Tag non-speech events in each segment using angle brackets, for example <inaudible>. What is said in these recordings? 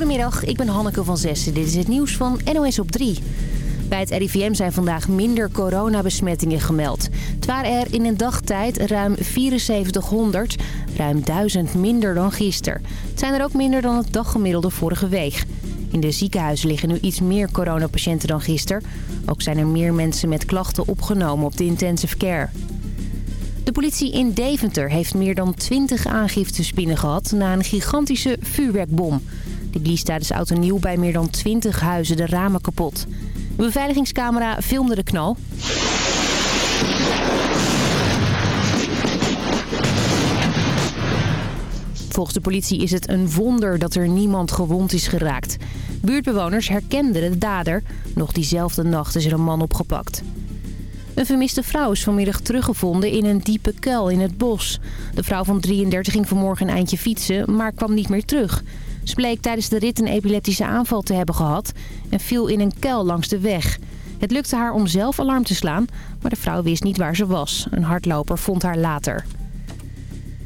Goedemiddag, ik ben Hanneke van Zessen. Dit is het nieuws van NOS op 3. Bij het RIVM zijn vandaag minder coronabesmettingen gemeld. Het waren er in een dagtijd ruim 7400, ruim 1000 minder dan gisteren. Het zijn er ook minder dan het daggemiddelde vorige week. In de ziekenhuizen liggen nu iets meer coronapatiënten dan gisteren. Ook zijn er meer mensen met klachten opgenomen op de intensive care. De politie in Deventer heeft meer dan 20 aangiftes binnengehad na een gigantische vuurwerkbom. Die blies tijdens oud en nieuw bij meer dan 20 huizen de ramen kapot. Een beveiligingscamera filmde de knal. Volgens de politie is het een wonder dat er niemand gewond is geraakt. Buurtbewoners herkenden de dader. Nog diezelfde nacht is er een man opgepakt. Een vermiste vrouw is vanmiddag teruggevonden in een diepe kuil in het bos. De vrouw van 33 ging vanmorgen een eindje fietsen, maar kwam niet meer terug. Ze bleek tijdens de rit een epileptische aanval te hebben gehad en viel in een kuil langs de weg. Het lukte haar om zelf alarm te slaan, maar de vrouw wist niet waar ze was. Een hardloper vond haar later.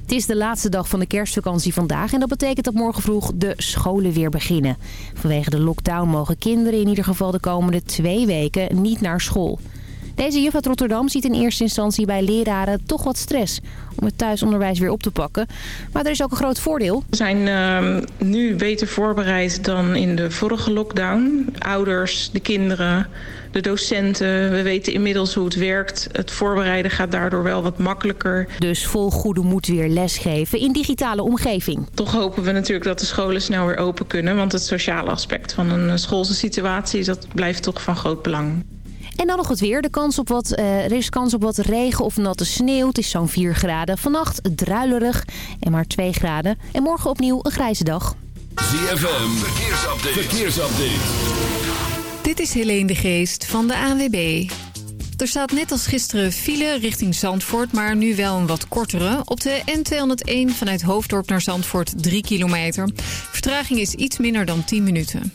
Het is de laatste dag van de kerstvakantie vandaag en dat betekent dat morgen vroeg de scholen weer beginnen. Vanwege de lockdown mogen kinderen in ieder geval de komende twee weken niet naar school. Deze juf uit Rotterdam ziet in eerste instantie bij leraren toch wat stress om het thuisonderwijs weer op te pakken. Maar er is ook een groot voordeel. We zijn uh, nu beter voorbereid dan in de vorige lockdown. Ouders, de kinderen, de docenten. We weten inmiddels hoe het werkt. Het voorbereiden gaat daardoor wel wat makkelijker. Dus vol goede moed weer lesgeven in digitale omgeving. Toch hopen we natuurlijk dat de scholen snel weer open kunnen. Want het sociale aspect van een schoolse situatie dat blijft toch van groot belang. En dan nog het weer. De kans op wat, uh, er is kans op wat regen of natte sneeuw. Het is zo'n 4 graden. Vannacht druilerig en maar 2 graden. En morgen opnieuw een grijze dag. ZFM, verkeersupdate. verkeersupdate. Dit is Helene de Geest van de ANWB. Er staat net als gisteren file richting Zandvoort, maar nu wel een wat kortere. Op de N201 vanuit Hoofddorp naar Zandvoort 3 kilometer. Vertraging is iets minder dan 10 minuten.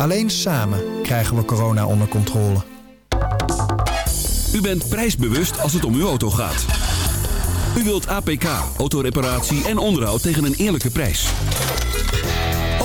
Alleen samen krijgen we corona onder controle. U bent prijsbewust als het om uw auto gaat. U wilt APK, autoreparatie en onderhoud tegen een eerlijke prijs.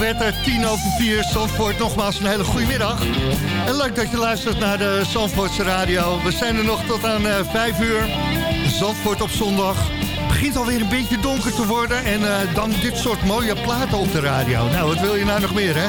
Werd er tien over vier. Zandvoort, nogmaals een hele goede middag. En leuk dat je luistert naar de Zandvoortse radio. We zijn er nog tot aan uh, vijf uur. Zandvoort op zondag. Het begint alweer een beetje donker te worden. En uh, dan dit soort mooie platen op de radio. Nou, wat wil je nou nog meer, hè?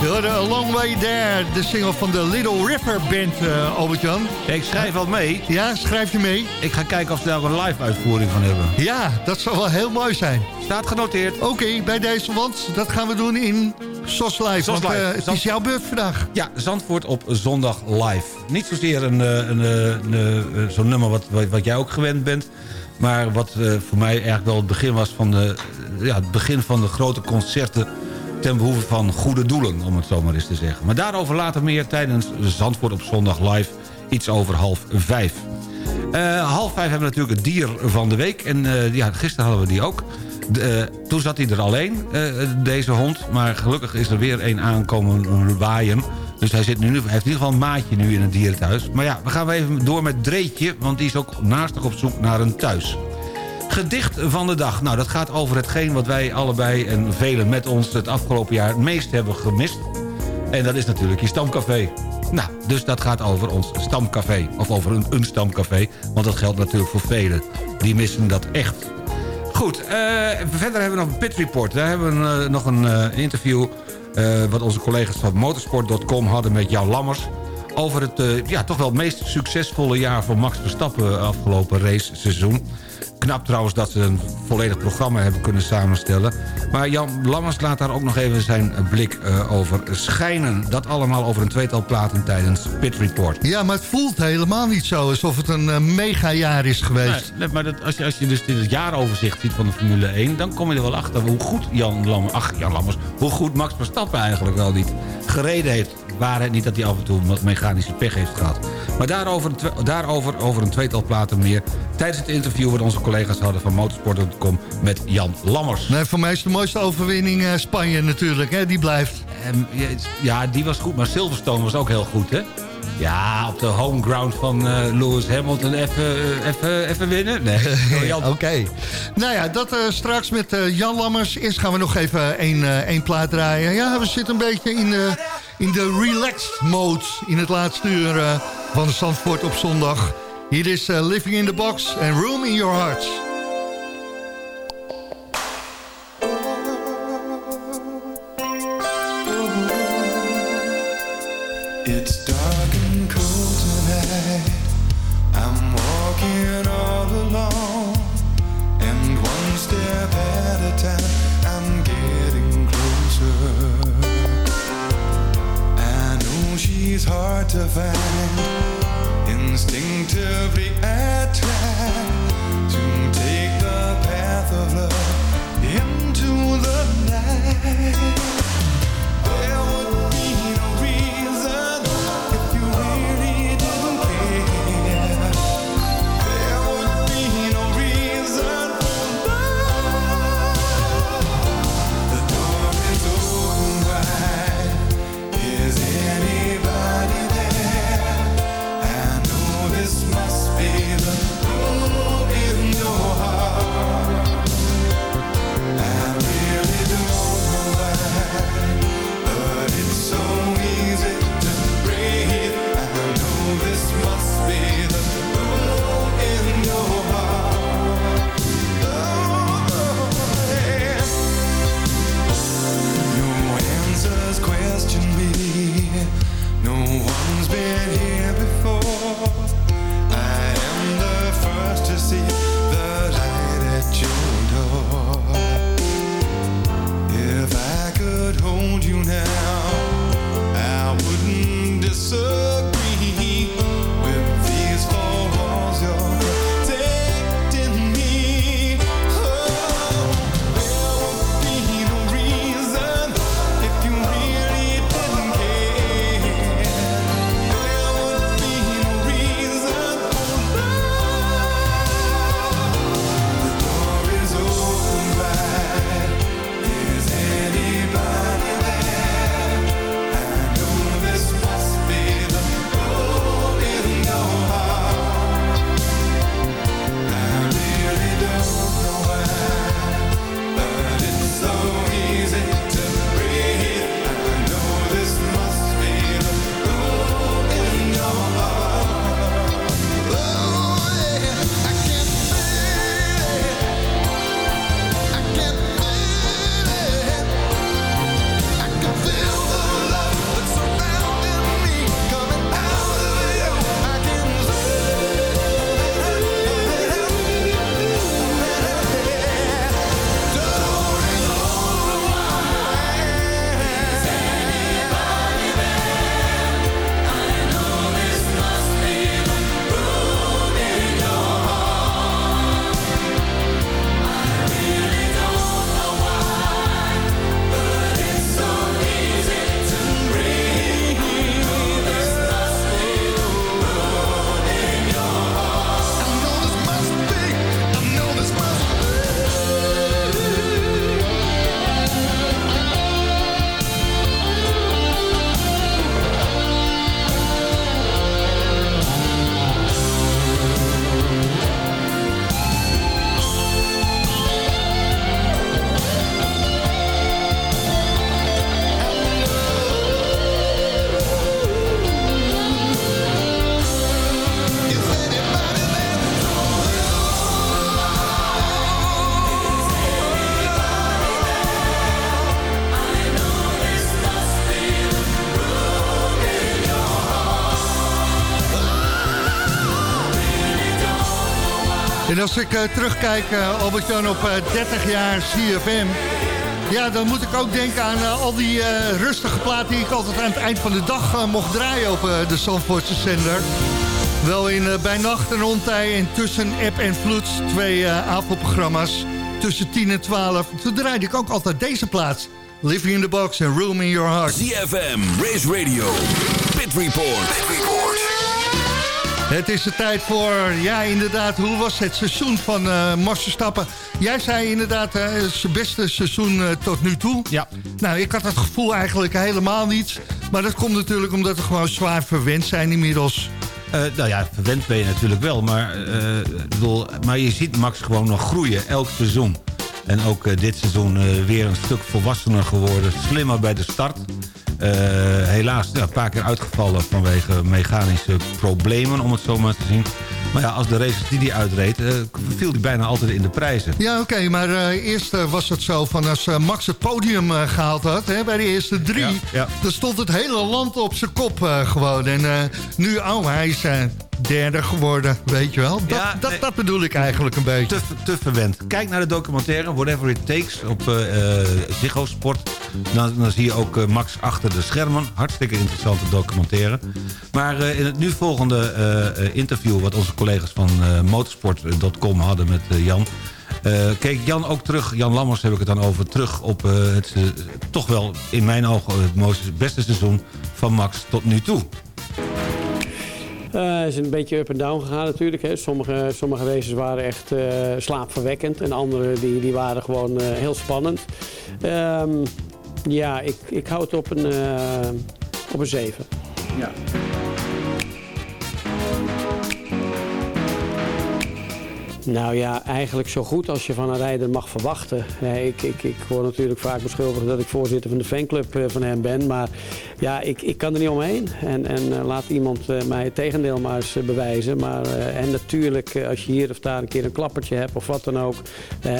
We A Long Way There, de single van de Little River Band, uh, Albert-Jan. Ik schrijf al mee. Ja, schrijf je mee? Ik ga kijken of ze daar een live uitvoering van hebben. Ja, dat zou wel heel mooi zijn. Staat genoteerd. Oké, okay, bij deze, want dat gaan we doen in SOS Live. SOS want, live. Uh, het Zand... is jouw beurt vandaag. Ja, Zandvoort op zondag live. Niet zozeer een, een, een, een zo'n nummer wat, wat jij ook gewend bent... Maar wat uh, voor mij eigenlijk wel het begin was van de, ja, het begin van de grote concerten ten behoeve van goede doelen, om het zo maar eens te zeggen. Maar daarover later meer tijdens Zandvoort op zondag live, iets over half vijf. Uh, half vijf hebben we natuurlijk het dier van de week. En uh, ja, gisteren hadden we die ook. Toen zat hij er alleen, deze hond. Maar gelukkig is er weer een aankomen waaien. Dus hij, zit nu, hij heeft in ieder geval een maatje nu in het dierenthuis. Maar ja, we gaan even door met Dreetje, want die is ook naastig op zoek naar een thuis. Gedicht van de dag. Nou, dat gaat over hetgeen wat wij allebei en velen met ons... het afgelopen jaar het meest hebben gemist. En dat is natuurlijk je stamcafé. Nou, dus dat gaat over ons stamcafé. Of over een, een stamcafé. Want dat geldt natuurlijk voor velen. Die missen dat echt. Goed, eh, verder hebben we nog een pit report. Daar hebben we eh, nog een eh, interview... eh, wat onze collega's van motorsport.com hadden met Jan Lammers... over het eh, ja, toch wel meest succesvolle jaar van Max Verstappen... afgelopen raceseizoen. Knap trouwens dat ze een volledig programma hebben kunnen samenstellen. Maar Jan Lammers laat daar ook nog even zijn blik eh, over schijnen. Dat allemaal over een tweetal platen tijdens Pit Report. Ja, maar het voelt helemaal niet zo alsof het een eh, megajaar is geweest. Nee, nee, maar dat, als, je, als je dus dit jaaroverzicht ziet van de Formule 1... dan kom je er wel achter hoe goed Jan Lammers... Ach, Jan Lammers, hoe goed Max Verstappen eigenlijk wel niet gereden heeft. Waar het niet dat hij af en toe wat mechanische pech heeft gehad. Maar daarover, daarover over een tweetal platen meer... tijdens het interview wat onze collega's hadden van motorsport.com... met Jan Lammers. Nee, voor mij is de mooiste overwinning eh, Spanje natuurlijk. Hè? Die blijft. Ehm, ja, ja, die was goed, maar Silverstone was ook heel goed, hè? Ja, op de home ground van eh, Lewis Hamilton even, eh, even, even winnen? Nee. <laughs> Oh, Jan. Oké. Nou ja, dat eh, straks met Jan Lammers. Eerst gaan we nog even één, één plaat draaien. Ja, we zitten een beetje in de, in de relaxed mode in het laatste uur van Zandvoort op zondag. Hier is Living in the Box en Room in Your Hearts. To find. Instinctively, I to take the path of love into the night. En als ik eh, terugkijk, eh, Albert-Jan, op eh, 30 jaar CFM... Ja, dan moet ik ook denken aan eh, al die eh, rustige platen... die ik altijd aan het eind van de dag eh, mocht draaien op eh, de Zandvoortse zender. Wel in eh, bij nacht en ontij en tussen app en vloed... twee eh, avondprogramma's tussen 10 en 12. Toen draaide ik ook altijd deze plaats. Living in the Box and Room in Your Heart. ZFM, Race Radio, Pit. Pit Report. Het is de tijd voor, ja inderdaad, hoe was het seizoen van Max Verstappen? Jij zei inderdaad, het is zijn beste seizoen eh, tot nu toe. Ja. Nou, ik had dat gevoel eigenlijk helemaal niet. Maar dat komt natuurlijk omdat we gewoon zwaar verwend zijn inmiddels. Eh, nou ja, verwend ben je natuurlijk wel. Maar, bedoel, maar je ziet Max gewoon nog groeien, elk seizoen. En ook dit seizoen weer een stuk volwassener geworden. Slimmer bij de start. Eh, helaas ja, een paar keer uitgevallen vanwege mechanische problemen, om het zo maar te zien. Maar ja, als de races die hij uitreed, eh, viel hij bijna altijd in de prijzen. Ja, oké, maar eh, eerst was het zo van als Max het podium eh, gehaald had, hè, bij de eerste drie, Ja, ja. dan stond het hele land op zijn kop gewoon. En nu, oh, hij is derde geworden, weet je wel. Dat, Ja, dat, nee. dat bedoel ik eigenlijk een beetje. te, te verwend. Kijk naar de documentaire Whatever It Takes op eh, Ziggo Sport. Dan, dan zie je ook eh, Max achter de schermen. Hartstikke interessante documentaire. Maar in het nu volgende interview... wat onze collega's van motorsport.com hadden met Jan... keek Jan ook terug, Jan Lammers heb ik het dan over... terug op het toch wel in mijn ogen het mooiste, beste seizoen van Max tot nu toe. Eh, Het is een beetje up en down gegaan natuurlijk. Hè. Sommige, sommige races waren echt eh, slaapverwekkend en andere die, die waren gewoon eh, heel spannend. Ehm, ja, ik, ik hou het op een, eh, op een 7. Ja. Nou ja, eigenlijk zo goed als je van een rijder mag verwachten. Ik, ik, ik word natuurlijk vaak beschuldigd dat ik voorzitter van de fanclub eh, van hem ben. Maar ja, ik, ik kan er niet omheen. En, en eh, laat iemand eh, mij het tegendeel maar eens bewijzen. Maar, en natuurlijk, als je hier of daar een keer een klappertje hebt of wat dan ook.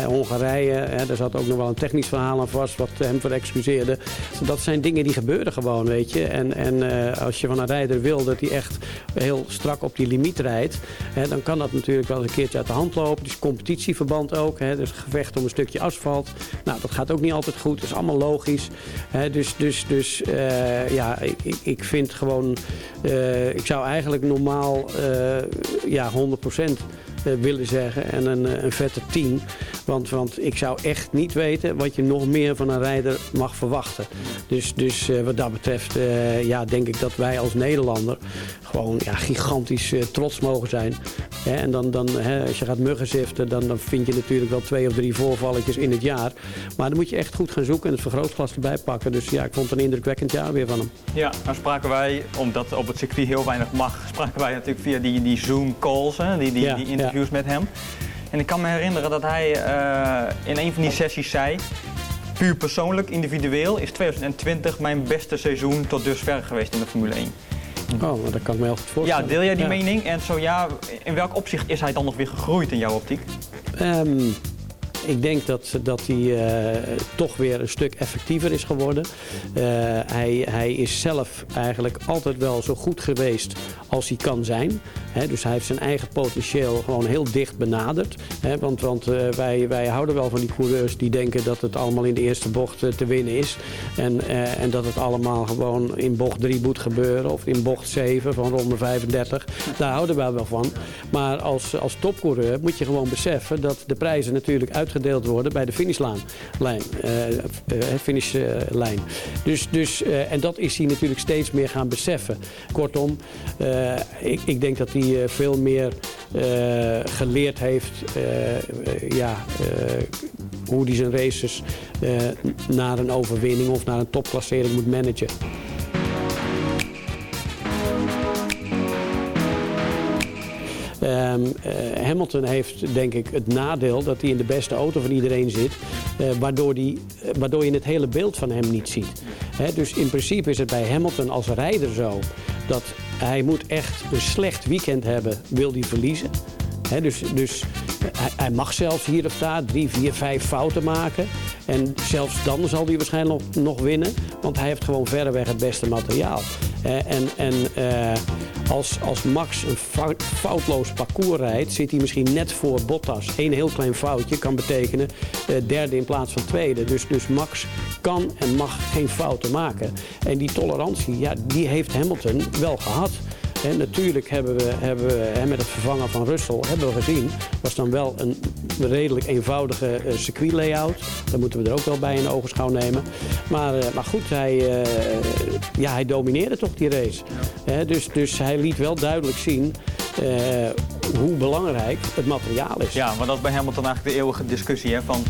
Hongarije, daar zat ook nog wel een technisch verhaal aan vast wat hem voor excuseerde. Dat zijn dingen die gebeuren gewoon, weet je. En, en als je van een rijder wil dat hij echt heel strak op die limiet rijdt. Dan kan dat natuurlijk wel eens een keertje uit de hand is competitieverband ook. Hè, dus gevecht om een stukje asfalt. Nou, dat gaat ook niet altijd goed. Dat is allemaal logisch. Hè, dus dus, dus eh, ja, ik, ik- vind gewoon... eh, ik zou eigenlijk normaal eh, ja, 100% eh, willen zeggen. En een, eh, een vette 10. Want, want ik zou echt niet weten wat je nog meer van een rijder mag verwachten. Dus, dus eh, wat dat betreft eh, ja, denk ik dat wij als Nederlander gewoon ja, gigantisch eh, trots mogen zijn. En dan, dan, als je gaat muggen ziften, dan, dan vind je natuurlijk wel twee of drie voorvalletjes in het jaar. Maar dan moet je echt goed gaan zoeken en het vergrootglas erbij pakken. Dus ja, ik vond het een indrukwekkend jaar weer van hem. Ja, nou spraken wij, omdat op het circuit heel weinig mag, spraken wij natuurlijk via die, die Zoom calls, hè, die, die, Ja, die interviews met hem. En ik kan me herinneren dat hij eh, in een van die sessies zei, puur persoonlijk, individueel, is 2020 mijn beste seizoen tot dusver geweest in de Formule 1. Oh, maar dat kan ik me heel goed Ja, voorstellen. deel jij die Ja. mening? En zo ja, in welk opzicht is hij dan nog weer gegroeid in jouw optiek? Ehm, ik denk dat, dat hij eh, toch weer een stuk effectiever is geworden. Eh, hij, hij is zelf eigenlijk altijd wel zo goed geweest als hij kan zijn. Dus hij heeft zijn eigen potentieel gewoon heel dicht benaderd. Want want eh, wij, wij houden wel van die coureurs die denken dat het allemaal in de eerste bocht te winnen is. En, en dat het allemaal gewoon in bocht 3 moet gebeuren of in bocht 7 van ronde 35. Daar houden wij wel van. Maar als, als topcoureur moet je gewoon beseffen dat de prijzen natuurlijk uitgedeeld worden bij de finishlijn. Lijn, eh, eh, finishlijn. Dus, dus, eh, en dat is hij natuurlijk steeds meer gaan beseffen. Kortom, eh, ik, ik denk dat hij eh, veel meer eh, geleerd heeft eh, eh, ja, eh, hoe hij zijn races eh, naar een overwinning of naar een topklassering moet managen. Ehm, eh, Hamilton heeft denk ik het nadeel dat hij in de beste auto van iedereen zit, eh, waardoor, die, eh, waardoor je het hele beeld van hem niet ziet. Dus in principe is het bij Hamilton als rijder zo dat hij moet echt een slecht weekend hebben, wil hij verliezen. Dus dus hij, mag zelfs hier of daar drie, vier, vijf fouten maken. En zelfs dan zal hij waarschijnlijk nog, winnen. Want hij heeft gewoon verreweg het beste materiaal. En en eh, als, als Max een fout- foutloos parcours rijdt, zit hij misschien net voor Bottas. Eén heel klein foutje kan betekenen eh, derde in plaats van tweede. Dus, dus Max kan en mag geen fouten maken. En die tolerantie, ja, die heeft Hamilton wel gehad. En natuurlijk hebben we, hebben met het vervangen van Russell, hebben we gezien, was dan wel een redelijk eenvoudige eh, circuit-layout. Dat moeten we er ook wel bij in ogenschouw nemen. Maar, eh, maar goed, hij, eh, ja, hij domineerde toch die race. Dus, dus hij liet wel duidelijk zien hoe belangrijk het materiaal is. Ja, maar dat is bij Hamilton eigenlijk de eeuwige discussie. Hè, van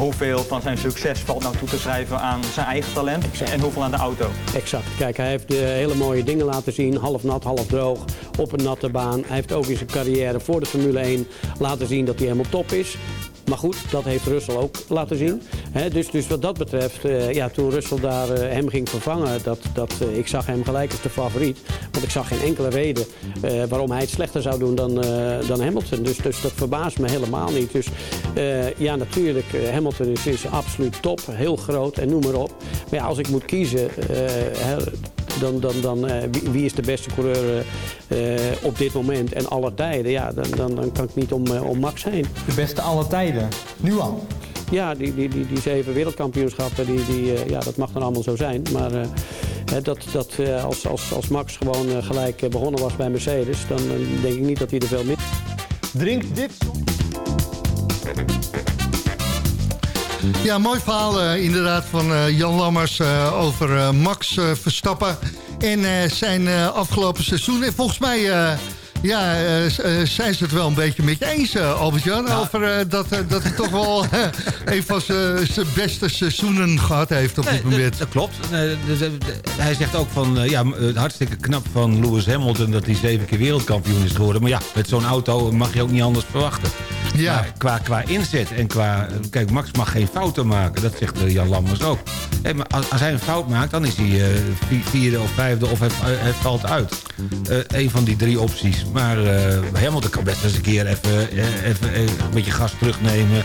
hoeveel van zijn succes valt nou toe te schrijven aan zijn eigen talent en hoeveel aan de auto. Exact. Kijk, hij heeft eh, hele mooie dingen laten zien. Half nat, half droog. Op een natte baan. Hij heeft ook in zijn carrière voor de Formule 1 laten zien dat hij helemaal top is. Maar goed, dat heeft Russell ook laten zien. Dus, dus wat dat betreft, eh, ja, toen Russell daar eh, hem ging vervangen, dat, dat, eh, ik zag hem gelijk als de favoriet. Want ik zag geen enkele reden waarom hij het slechter zou doen dan, dan Hamilton. Dus, dus dat verbaast me helemaal niet. Dus ja, natuurlijk, Hamilton is, is absoluut top, heel groot en noem maar op. Maar ja, als ik moet kiezen, dan, dan, dan eh, wie, wie is de beste coureur eh, op dit moment en aller tijden? Ja, dan, dan, dan kan ik niet om, eh, om Max heen. De beste alle tijden. Nu al. Ja, die, die, die, die zeven wereldkampioenschappen, die, die, ja, dat mag dan allemaal zo zijn. Maar dat, dat, als, als, als Max gewoon gelijk begonnen was bij Mercedes, dan denk ik niet dat hij er veel mis... Drink dit. Ja, mooi verhaal eh, inderdaad van eh, Jan Lammers eh, over Max Verstappen en zijn afgelopen seizoen. En volgens mij ja, zijn ze het wel een beetje met je eens, Albert-Jan. Over dat, dat hij toch wel <laughs> een van zijn beste seizoenen gehad heeft op dit moment. Dat, klopt. Hij zegt ook van, ja, hartstikke knap van Lewis Hamilton... dat hij zeven keer wereldkampioen is geworden. Maar ja, met zo'n auto mag je ook niet anders verwachten. Ja. Maar qua, qua inzet en qua... eh, Kijk, Max mag geen fouten maken. Dat zegt eh, Jan Lammers ook. Maar als, als hij een fout maakt, dan is hij eh, vi- vierde of vijfde of hij, hij valt uit. Eh een van die drie opties. Maar eh, Hamilton kan best eens een keer even, eh, even eh, een beetje gas terugnemen...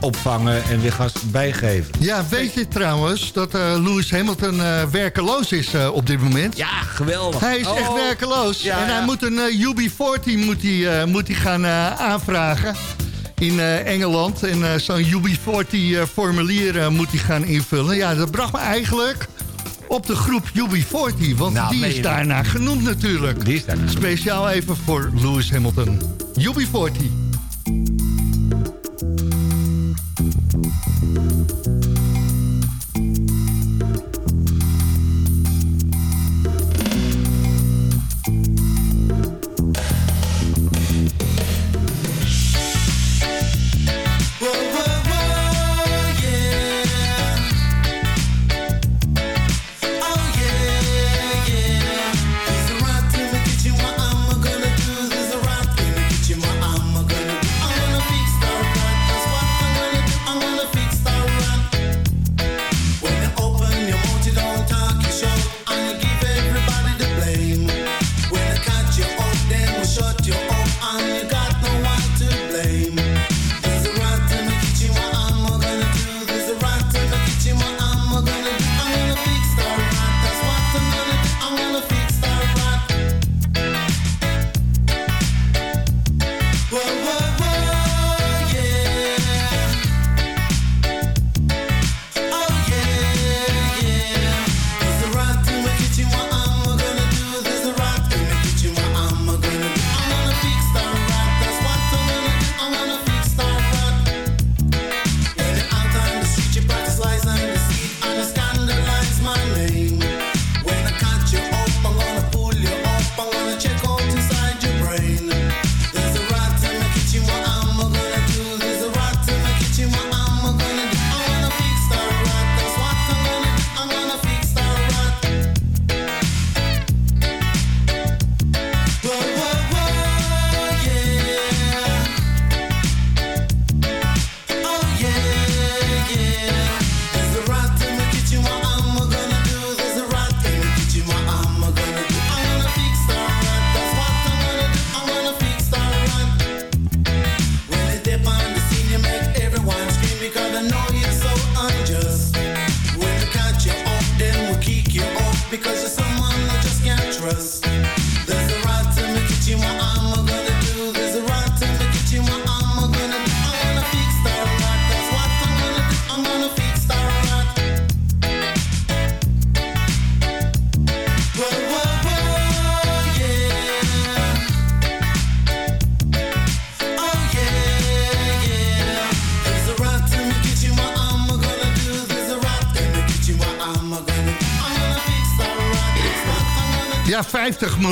opvangen en weer gas bijgeven. Ja, weet je trouwens dat eh, Lewis Hamilton eh, werkeloos is eh, op dit moment? Ja, geweldig. Hij is Oh. echt werkeloos. Ja, en hij moet een eh, UB40 moet hij, eh, moet hij gaan eh, aanvragen in eh, Engeland. En eh, zo'n UB40 eh, moet hij gaan invullen. Ja, dat bracht me eigenlijk op de groep UB40. Want Nou, die is daarna genoemd natuurlijk. Die is. Speciaal even voor Lewis Hamilton. UB40.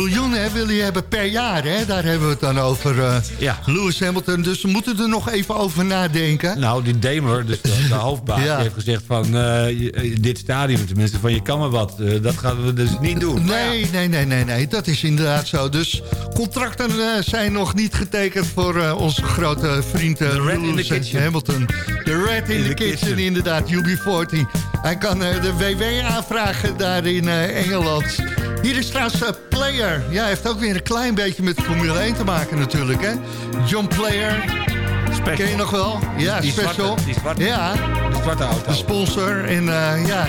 Miljoen hè, wil je hebben per jaar. Hè? Daar hebben we het dan over. eh, Lewis Hamilton. Dus we moeten er nog even over nadenken. Nou, die Damer, dus de, de <laughs> hoofdbaas, Ja. die heeft gezegd van... eh, eh, dit stadium tenminste, van je kan maar wat. Dat gaan we dus niet doen. Nee, nee, nee, nee, nee. Dat is inderdaad zo. Dus contracten zijn nog niet getekend voor onze grote vriend the Lewis. Hamilton. De Red in, In the, the kitchen, kitchen. inderdaad. UB40. Hij kan de WW aanvragen daar in Engeland. Hier is trouwens eh, Player. Ja, hij heeft ook weer een klein beetje met Formule 1 te maken natuurlijk, hè? John Player. Ken je nog wel? Ja, Die Special. zwarte- die zwarte- ja. De zwarte auto. De sponsor. En eh, ja,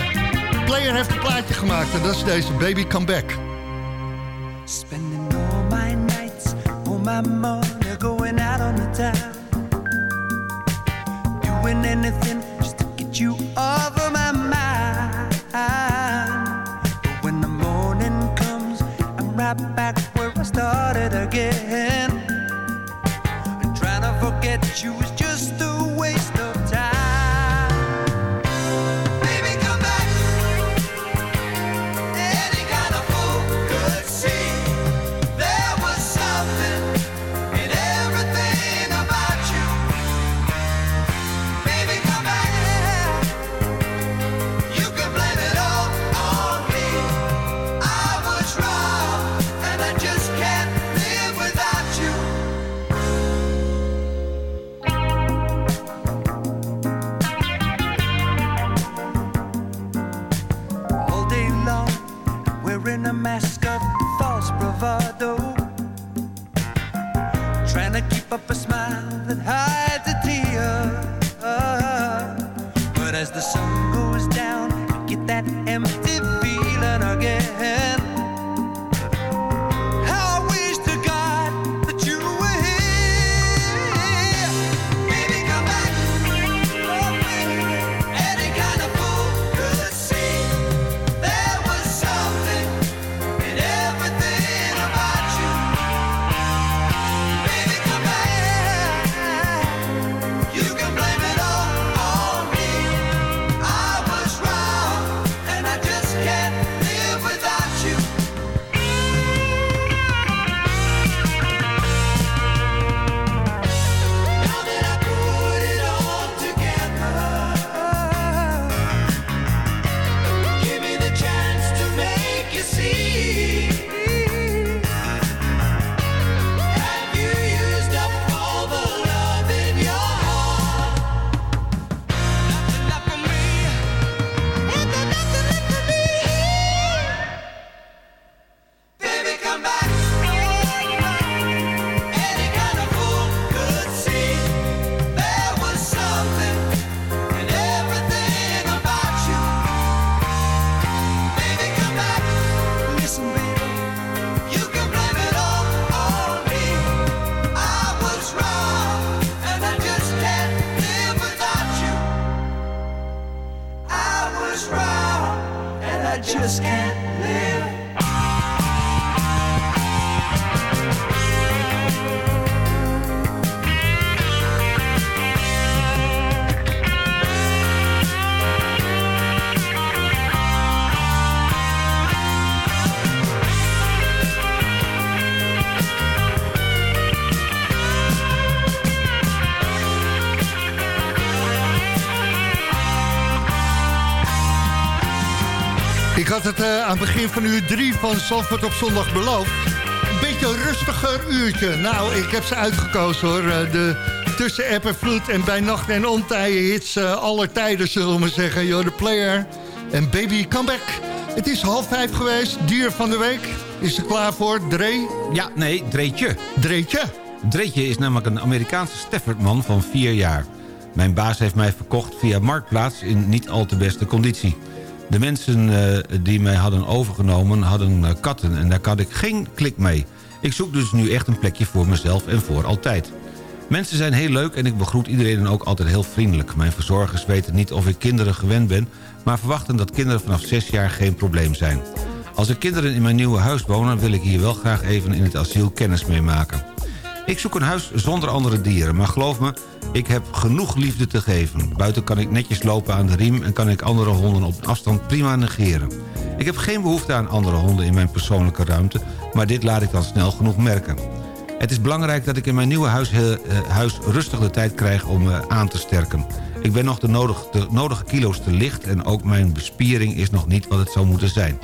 Player heeft een plaatje gemaakt. En dat is deze Baby Come Back. Spending all my nights, all my money going out on the town. Doing anything just to get you of my right back where I started again. And trying to forget you is just a waste of aan het begin van uur drie van Zandvoort op zondag beloofd. Een beetje een rustiger uurtje. Nou, ik heb ze uitgekozen hoor. Eh, de tussen app en vloed en bij nacht en ontijden hits eh, aller tijden zullen we zeggen. You're the player en baby comeback. Het is half vijf geweest. Dier van de week. Is er klaar voor? Dree? Ja, nee, Dreetje. Dreetje? Dreetje is namelijk een Amerikaanse Staffordman van vier jaar. Mijn baas heeft mij verkocht via Marktplaats in niet al te beste conditie. De mensen eh, die mij hadden overgenomen hadden eh, katten en daar had ik geen klik mee. Ik zoek dus nu echt een plekje voor mezelf en voor altijd. Mensen zijn heel leuk en ik begroet iedereen ook altijd heel vriendelijk. Mijn verzorgers weten niet of ik kinderen gewend ben... maar verwachten dat kinderen vanaf 6 jaar geen probleem zijn. Als er kinderen in mijn nieuwe huis wonen... wil ik hier wel graag even in het asiel kennis mee maken. Ik zoek een huis zonder andere dieren, maar geloof me... ik heb genoeg liefde te geven. Buiten kan ik netjes lopen aan de riem... en kan ik andere honden op afstand prima negeren. Ik heb geen behoefte aan andere honden in mijn persoonlijke ruimte... maar dit laat ik dan snel genoeg merken. Het is belangrijk dat ik in mijn nieuwe huis, eh, eh, huis rustig de tijd krijg om me aan te sterken. Ik ben nog de nodige, de nodige kilo's te licht en ook mijn bespiering is nog niet wat het zou moeten zijn.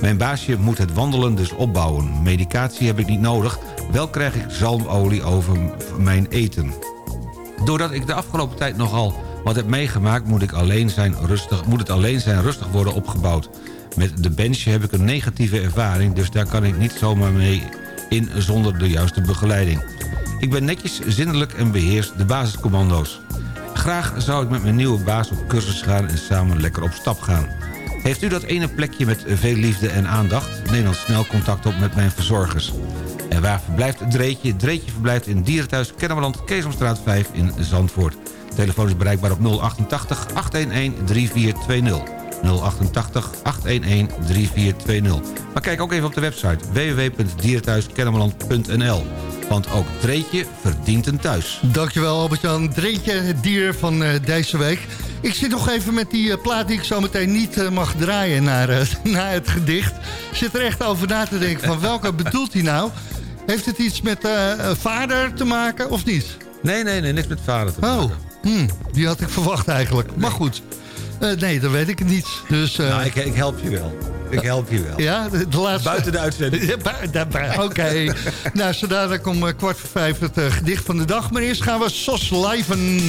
Mijn baasje moet het wandelen dus opbouwen. Medicatie heb ik niet nodig, wel krijg ik zalmolie over mijn eten. Doordat ik de afgelopen tijd nogal wat heb meegemaakt... moet, ik alleen zijn rustig, moet het alleen zijn rustig worden opgebouwd. Met de bench heb ik een negatieve ervaring... dus daar kan ik niet zomaar mee in zonder de juiste begeleiding. Ik ben netjes, zindelijk en beheers de basiscommando's. Graag zou ik met mijn nieuwe baas op cursus gaan... en samen lekker op stap gaan. Heeft u dat ene plekje met veel liefde en aandacht? Neem dan snel contact op met mijn verzorgers. En waar verblijft Dreetje? Dreetje verblijft in Dierenthuis Kennemerland, Keesomstraat 5 in Zandvoort. Telefoon is bereikbaar op 088 811 3420. 088 811 3420. Maar kijk ook even op de website www.dierenthuiskennemerland.nl. Want ook Dreetje verdient een thuis. Dankjewel Albert-Jan. Dreetje, het dier van eh, deze week. Ik zit nog even met die eh, plaat die ik zo meteen niet eh, mag draaien naar, <laughs> naar het gedicht. Ik zit er echt over na te denken van welke <laughs> bedoelt hij nou? Heeft het iets met vader te maken of niet? Nee, nee, nee, niks met vader te Oh, hmm, die had ik verwacht eigenlijk. Maar goed, nee, dan weet ik niet. Dus, eh, Nou, ik, ik help je wel. Ik help je wel. Ja, de, de laatste... Buiten de uitzending. Oké. <laughs> nou, zo dadelijk om eh, kwart voor vijf het eh, gedicht van de dag. Maar eerst gaan we Sos liven.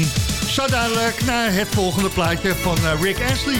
Zo dadelijk naar het volgende plaatje van eh, Rick Astley.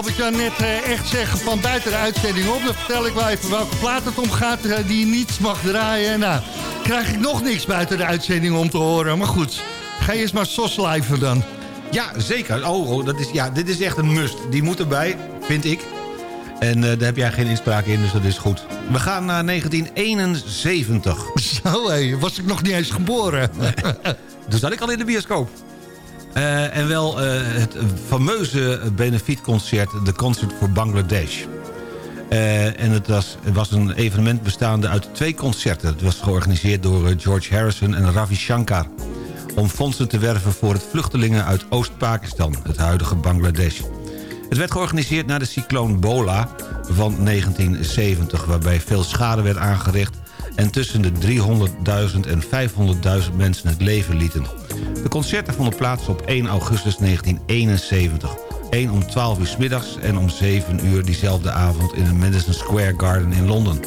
Albert-Jan net uh, echt zeggen van buiten de uitzending op. Dan vertel ik wel even welke plaat het om gaat uh, die je niet mag draaien. Nou, krijg ik nog niks buiten de uitzending om te horen. Maar goed, ga eens maar sos live dan. Ja, zeker. Oh, oh, dat is, ja, dit is echt een must. Die moet erbij, vind ik. En daar heb jij geen inspraak in, dus dat is goed. We gaan naar 1971. Zo hé, was ik nog niet eens geboren. <laughs> Toen zat ik al in de bioscoop. Uh, en wel uh, het fameuze benefietconcert, de Concert voor Bangladesh. Uh, en het was, het was een evenement bestaande uit twee concerten. Het was georganiseerd door George Harrison en Ravi Shankar... om fondsen te werven voor het vluchtelingen uit Oost-Pakistan, het huidige Bangladesh. Het werd georganiseerd na de cycloon Bola van 1970... waarbij veel schade werd aangericht en tussen de 300.000 en 500.000 mensen het leven lieten. De concerten vonden plaats op 1 augustus 1971. 1 om 12 uur middags en om 7 uur diezelfde avond in het Madison Square Garden in Londen.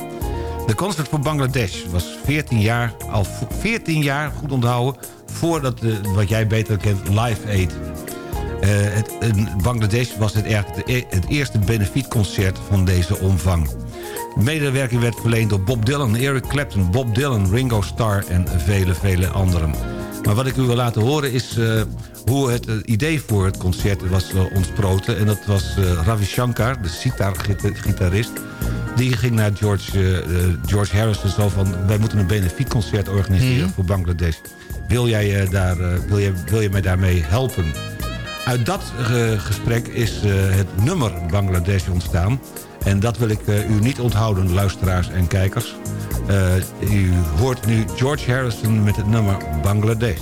De concert voor Bangladesh was 14 jaar, al 14 jaar goed onthouden... voordat de, wat jij beter kent, Live Aid. Uh, het, in Bangladesh was het, het eerste benefietconcert van deze omvang. Medewerking werd verleend door Bob Dylan, Eric Clapton, Bob Dylan, Ringo Starr en vele, vele anderen. Maar wat ik u wil laten horen is uh, hoe het uh, idee voor het concert was uh, ontsproten. En dat was Ravi Shankar, de sitar-gitarist. Die ging naar George, George Harrison zo van... wij moeten een benefietconcert organiseren -hmm. voor Bangladesh. Wil jij, daar, wil, jij, wil je mij daarmee helpen? Uit dat gesprek is het nummer Bangladesh ontstaan... En dat wil ik uh, u niet onthouden, luisteraars en kijkers. Uh, u hoort nu George Harrison met het nummer Bangladesh.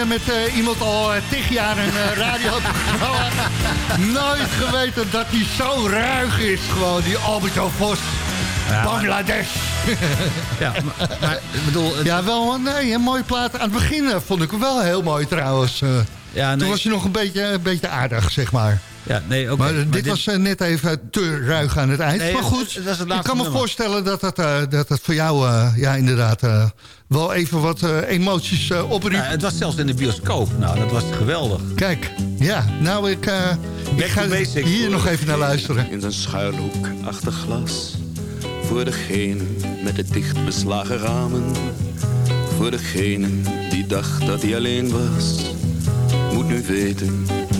Je, je met eh, iemand al uh, tig jaar een uh, radioprogramma. Nooit geweten dat hij zo ruig is, gewoon, die Albert-Jan Vos. Ja, Bangladesh. Ja, maar, maar ik bedoel... het- Ja, wel een, nee, een mooie plaat. Aan het begin eh, vond ik hem wel heel mooi trouwens. Eh, Toen was je nog een beetje, een beetje aardig, zeg maar. Ja, nee, oké. maar, eh, maar dit, was eh, net even te ruig aan het eind. Nee, maar het- goed, ik kan me nummer. voorstellen dat het, eh, dat het voor jou eh, ja, inderdaad eh, wel even wat eh, emoties eh, opriep. Ja, het was zelfs in de bioscoop. Nou, dat was geweldig. Kijk, ja, nou ik, eh, ik ga hier nog even naar luisteren. In zijn schuilhoek achter glas. Voor degene met de dicht beslagen ramen. Voor degene die dacht dat hij alleen was. Moet nu weten,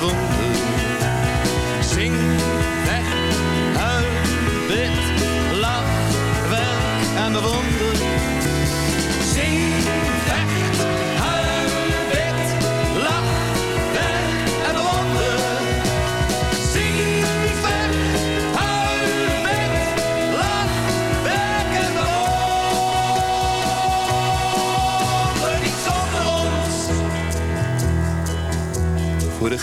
werk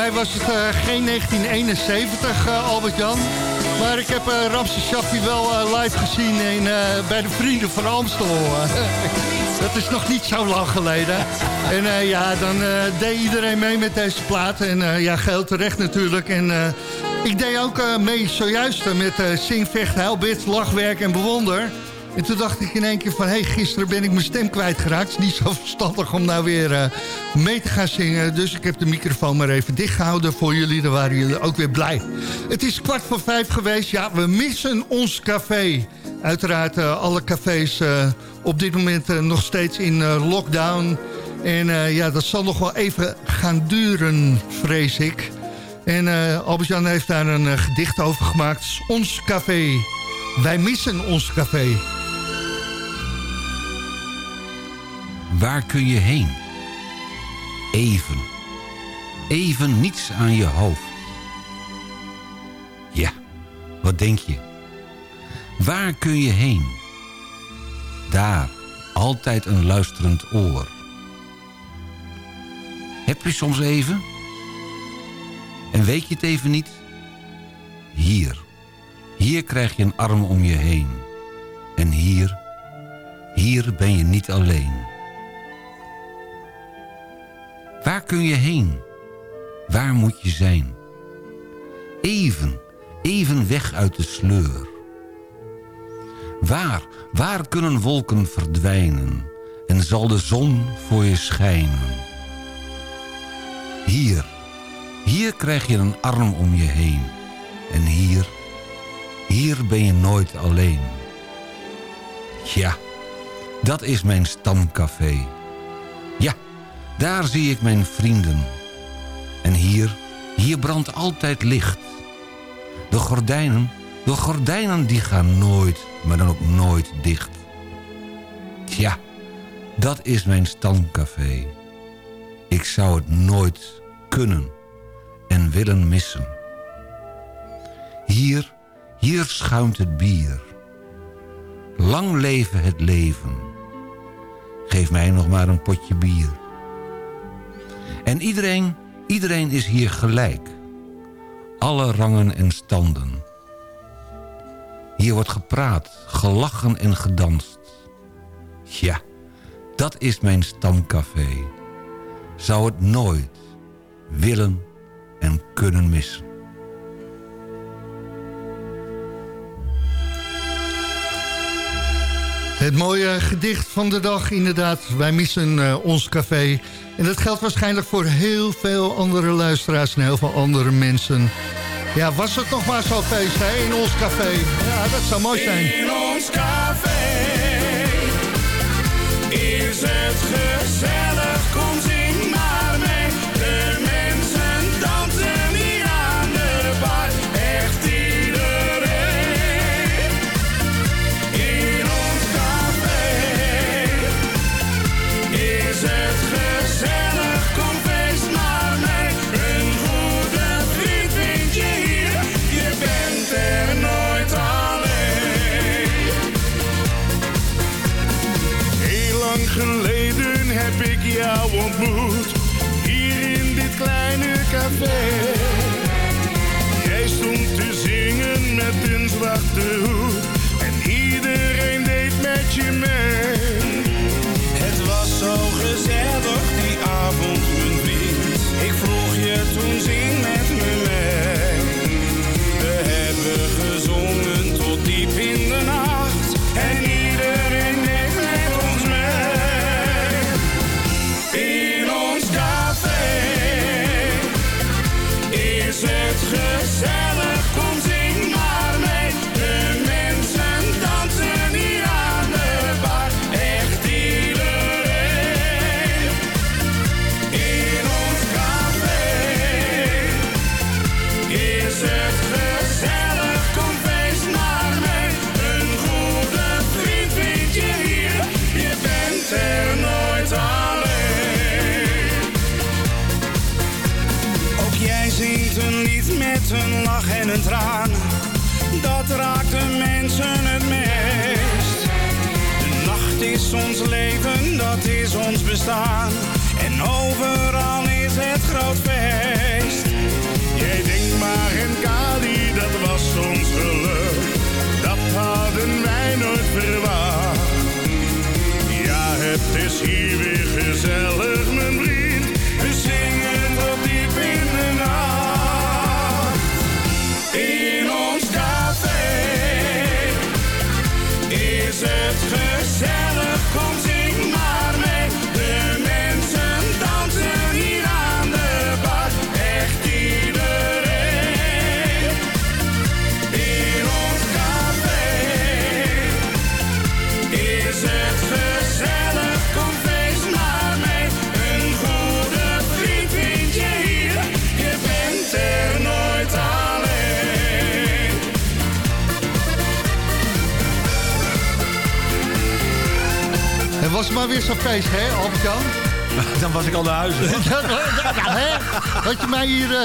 Mij was het eh, geen 1971, eh, Albert-Jan. Maar ik heb uh, Ramses Shaffi wel eh, live gezien in, eh, bij de Vrienden van Amstel. <laughs> dat is nog niet zo lang geleden. En eh, ja, dan eh, deed iedereen mee met deze plaat. En eh, ja, geheel terecht natuurlijk. En eh, ik deed ook eh, mee zojuist eh, met eh Zing, Vecht, Lachwerk en Bewonder. En toen dacht ik in één keer van... hé, hey, gisteren ben ik mijn stem kwijtgeraakt. Het is niet zo verstandig om nou weer eh, mee te gaan zingen. Dus ik heb de microfoon maar even dichtgehouden voor jullie. Dan waren jullie ook weer blij. Het is kwart voor vijf geweest. Ja, we missen ons café. Uiteraard uh, alle cafés uh, op dit moment nog steeds in lockdown. En ja, dat zal nog wel even gaan duren, vrees ik. En Albert-Jan heeft daar een gedicht over gemaakt. Ons café. Wij missen ons café. Waar kun je heen? Even. Even niets aan je hoofd. Wat denk je? Waar kun je heen? Daar, altijd een luisterend oor. Heb je soms even? En weet je het even niet? Hier, hier krijg je een arm om je heen. En hier, hier ben je niet alleen. Waar kun je heen? Waar moet je zijn? Even, even weg uit de sleur. Waar, waar kunnen wolken verdwijnen en zal de zon voor je schijnen? Hier, hier krijg je een arm om je heen. En hier, hier ben je nooit alleen. Ja, dat is mijn stamcafé. Daar zie ik mijn vrienden. En hier, hier brandt altijd licht. De gordijnen, de gordijnen die gaan nooit, maar dan ook nooit dicht. Tja, dat is mijn stamcafé. Ik zou het nooit kunnen en willen missen. Hier, hier schuimt het bier. Lang leven het leven. Geef mij nog maar een potje bier. En iedereen, iedereen is hier gelijk. Alle rangen en standen. Hier wordt gepraat, gelachen en gedanst. Ja, dat is mijn stamcafé. Zou het nooit willen en kunnen missen. Het mooie gedicht van de dag, inderdaad. Wij missen eh, ons café. En dat geldt waarschijnlijk voor heel veel andere luisteraars... en heel veel andere mensen. Ja, was het nog maar zo'n feest hè, in ons café? Ja, dat zou mooi zijn. In ons café is het gezellig, café.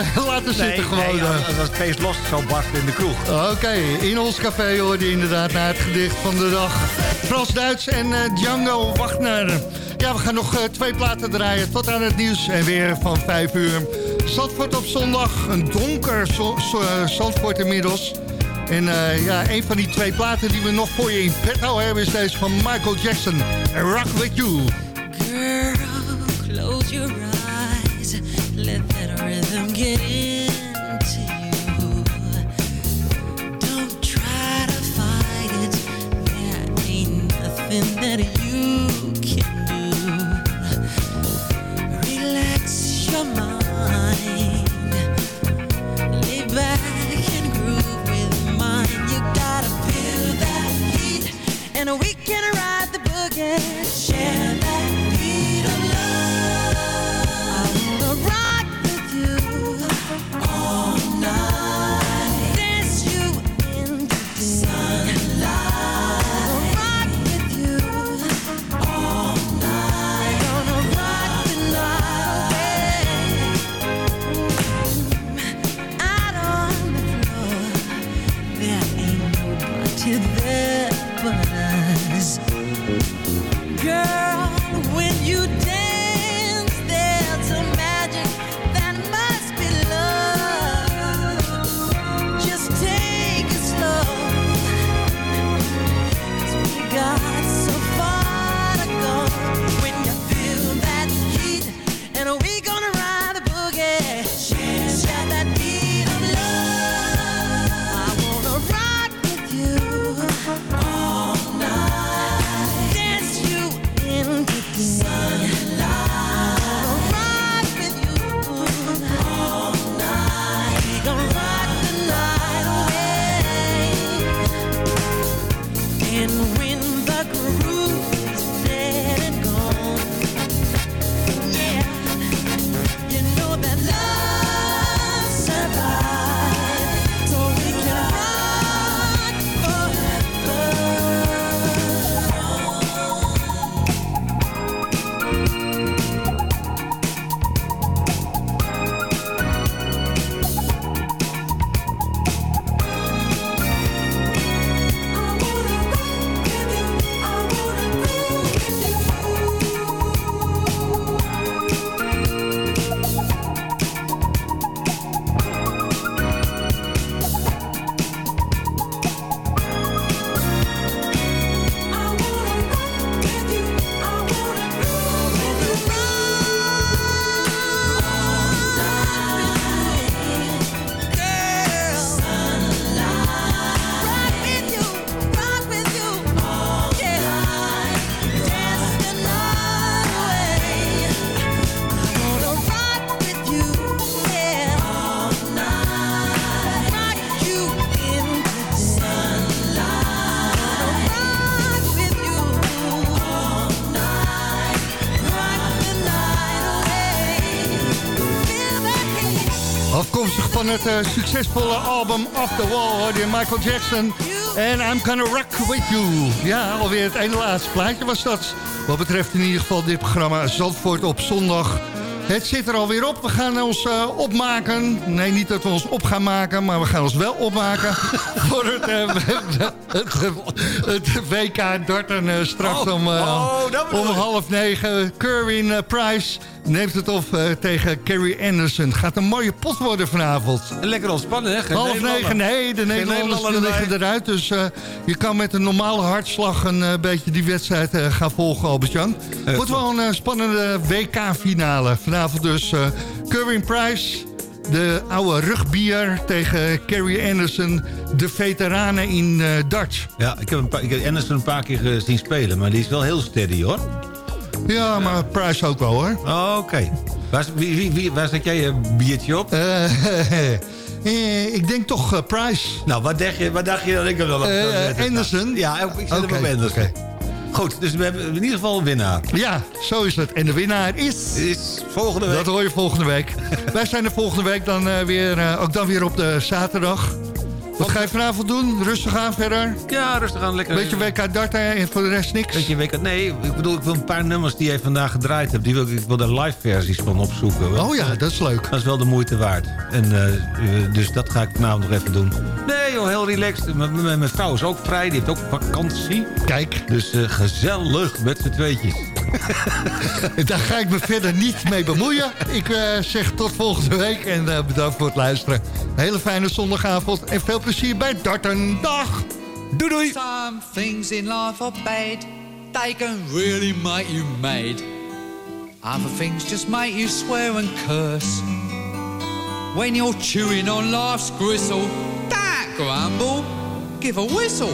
<laughs> laten zitten gewoon. nee, eh. als, als Kees los zou barsten in de kroeg. Oké, in ons café hoorde je inderdaad naar het gedicht van de dag. Frans-Duits en eh, Django Wagner. Ja, we gaan nog eh, twee platen draaien tot aan het nieuws. En weer van vijf uur. Zandvoort op zondag, een donker zo- zo- eh, Zandvoort inmiddels. En eh, ja, een van die twee platen die we nog voor je in petto hebben... is deze van Michael Jackson. Rock With You. Girl, close your eyes. And groove with mine. You gotta feel that heat, and we can ride the boogie. Share het eh, succesvolle album Off The Wall hoorde je Michael Jackson. En I'm Gonna Rock With You. Ja, alweer het ene laatste plaatje was dat. Wat betreft in ieder geval dit programma Zandvoort op zondag. Het zit er alweer op. We gaan ons eh, opmaken. Nee, niet dat we ons op gaan maken, maar we gaan ons wel opmaken. <laughs> voor het, eh, <laughs> het, het WK darten eh, straks Oh, om, oh, om half negen. Kerwin eh, Price neemt het op eh, tegen Carrie Anderson. Gaat een mooie pot worden vanavond. Lekker ontspannen, hè? Geen Half negen, nee, de Nederlanders liggen eruit. Dus eh, je kan met een normale hartslag een eh, beetje die wedstrijd gaan volgen, Albert-Jan. Wordt wel een spannende WK-finale. Vanavond dus eh Kerwin Price, de oude rugbier tegen Carrie Anderson, de veteranen in darts. Ja, ik heb, een paar, ik heb Anderson een paar keer eh, zien spelen, maar die is wel heel steady, hoor. Ja, maar Price ook wel, hoor. Oh, Oké. Waar, wie, wie, waar zet jij je biertje op? Eh, <laughs> ik denk toch eh, Price. Nou, wat dacht je, wat dacht je dat ik er wel op Eh, zetten? Anderson? Ja, ik zet Oké, hem op Anderson. Goed, dus we hebben in ieder geval een winnaar. Ja, zo is het. En de winnaar is... Is volgende week. Dat hoor je volgende week. <laughs> Wij zijn er volgende week dan eh, weer, eh, ook dan weer op de zaterdag. Wat ga je vanavond doen? Rustig aan verder? Ja, rustig aan. Lekker. Beetje WK darten en voor de rest niks? Weet je, WK, nee, ik bedoel, ik wil een paar nummers die jij vandaag gedraaid hebt. Die wil, ik wil de live versies van opzoeken. Oh ja, dat is leuk. Dat is wel de moeite waard. En, eh, eh, dus dat ga ik vanavond nog even doen. Nee joh, heel relaxed. Mijn vrouw is ook vrij, die heeft ook vakantie. Kijk. Dus eh, gezellig met z'n tweetjes. <laughs> Daar ga ik me verder niet mee bemoeien. Ik eh, zeg tot volgende week en eh, bedankt voor het luisteren. Een hele fijne zondagavond en veel plezier bij Darten. Dag! Doei doei! Some things in life are bad. They can really make you mad. Other things just make you swear and curse. When you're chewing on life's gristle, don't grumble, give a whistle.